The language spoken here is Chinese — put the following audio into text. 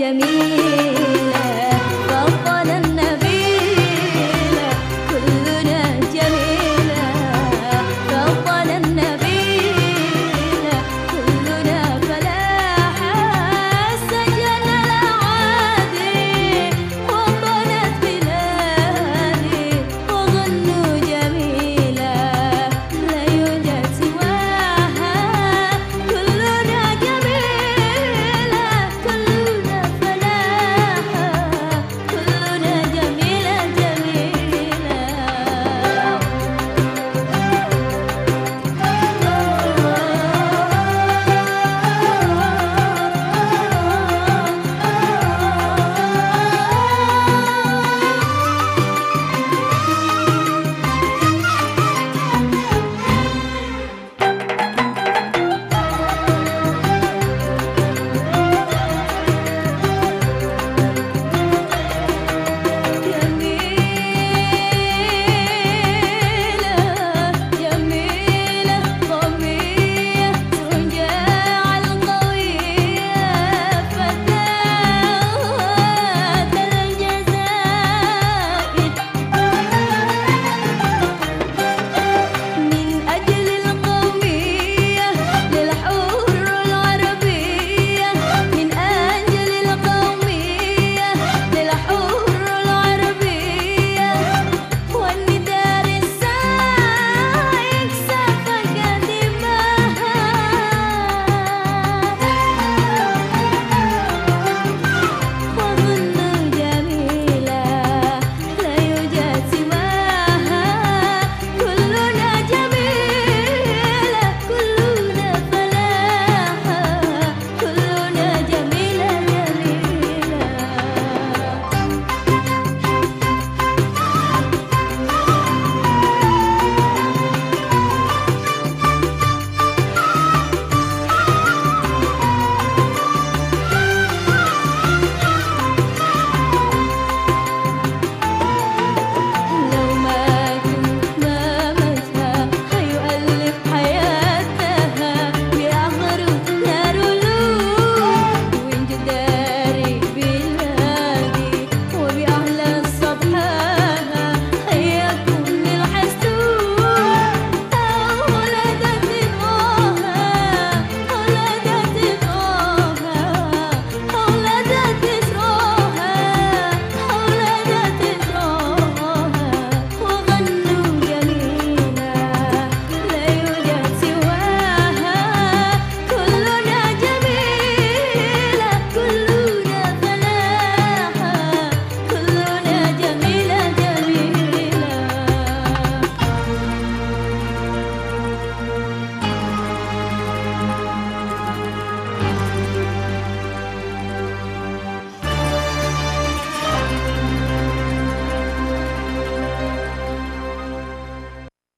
فوقنا